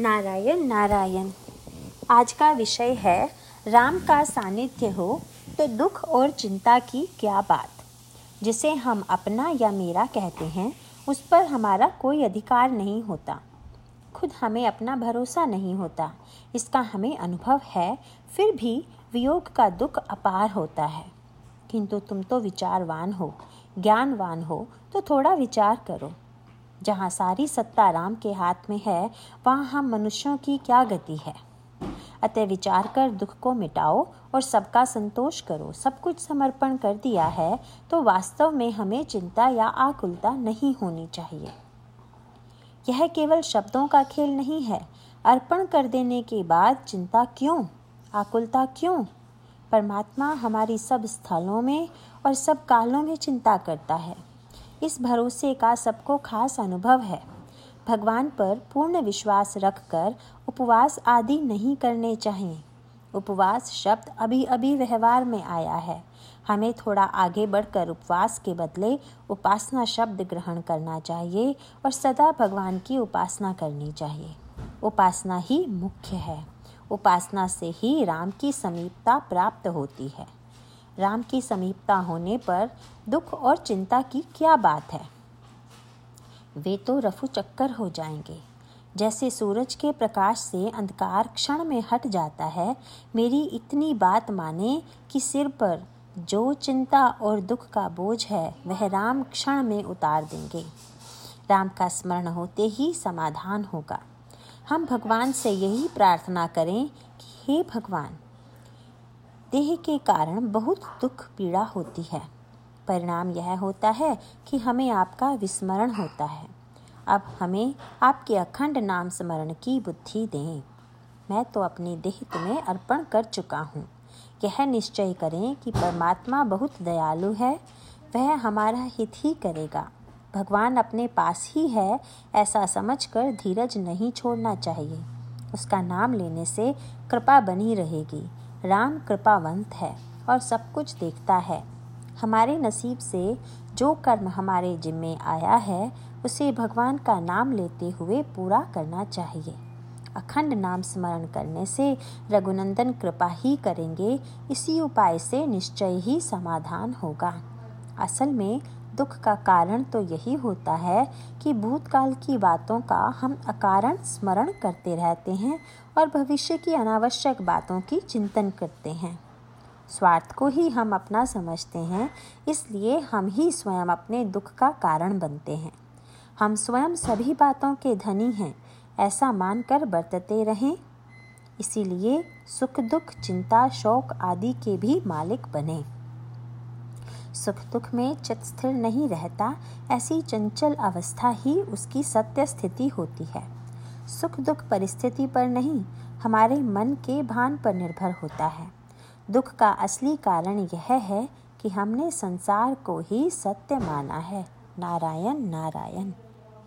नारायण नारायण। आज का विषय है, राम का सानिध्य हो तो दुख और चिंता की क्या बात? जिसे हम अपना या मेरा कहते हैं, उस पर हमारा कोई अधिकार नहीं होता। खुद हमें अपना भरोसा नहीं होता। इसका हमें अनुभव है, फिर भी वियोग का दुख अपार होता है। किंतु तुम तो विचारवान हो, ज्ञानवान हो तो थोड़ा विचार करो। जहाँ सारी सत्ता राम के हाथ में है, वहाँ हम मनुष्यों की क्या गति है? अतः विचार कर, दुख को मिटाओ और सबका संतोष करो। सब कुछ समर्पण कर दिया है तो वास्तव में हमें चिंता या आकुलता नहीं होनी चाहिए। यह केवल शब्दों का खेल नहीं है। अर्पण कर देने के बाद चिंता क्यों? आकुलता क्यों? परमात्मा हमारी सब स्थलों में और सब कालों में चिंता करता है। इस भरोसे का सबको खास अनुभव है। भगवान पर पूर्ण विश्वास रखकर उपवास आदि नहीं करने चाहिए। उपवास शब्द अभी अभी व्यवहार में आया है। हमें थोड़ा आगे बढ़कर उपवास के बदले उपासना शब्द ग्रहण करना चाहिए और सदा भगवान की उपासना करनी चाहिए। उपासना ही मुख्य है। उपासना से ही राम की समीपता प्राप्त होती है। राम की समीपता होने पर दुख और चिंता की क्या बात है? वे तो रफू चक्कर हो जाएँगे। जैसे सूरज के प्रकाश से अंधकार क्षण में हट जाता है, मेरी इतनी बात माने कि सिर पर जो चिंता और दुख का बोझ है, वह राम क्षण में उतार देंगे। राम का स्मरण होते ही समाधान होगा। हम भगवान से यही प्रार्थना करें कि हे भगवान देह के कारण बहुत दुख पीड़ा होती है। परिणाम यह होता है कि हमें आपका विस्मरण होता है। अब हमें आपके अखंड नाम स्मरण की बुद्धि दें। मैं तो अपनी देह तुम्हें अर्पण कर चुका हूँ। यह निश्चय करें कि परमात्मा बहुत दयालु है। वह हमारा हित ही करेगा। भगवान अपने पास ही है, ऐसा समझकर धीरज नहीं छोड़ना चाहिए। उसका नाम लेने से कृपा बनी रहेगी। राम कृपावंत है और सब कुछ देखता है। हमारे नसीब से जो कर्म हमारे जिम्मे आया है, उसे भगवान का नाम लेते हुए पूरा करना चाहिए। अखंड नाम स्मरण करने से रघुनंदन कृपा ही करेंगे, इसी उपाय से निश्चय ही समाधान होगा। असल में दुख का कारण तो यही होता है कि भूतकाल की बातों का हम अकारण स्मरण करते रहते हैं और भविष्य की अनावश्यक बातों की चिंतन करते हैं। स्वार्थ को ही हम अपना समझते हैं, इसलिए हम ही स्वयं अपने दुख का कारण बनते हैं। हम स्वयं सभी बातों के धनी हैं, ऐसा मानकर बरतते रहें। इसीलिए सुख दुख, चिंता, शौक आदि के भी मालिक बने। सुख दुख में चित स्थिर नहीं रहता, ऐसी चंचल अवस्था ही उसकी सत्य स्थिति होती है। सुख दुख परिस्थिति पर नहीं, हमारे मन के भान पर निर्भर होता है। दुख का असली कारण यह है कि हमने संसार को ही सत्य माना है। नारायण नारायण।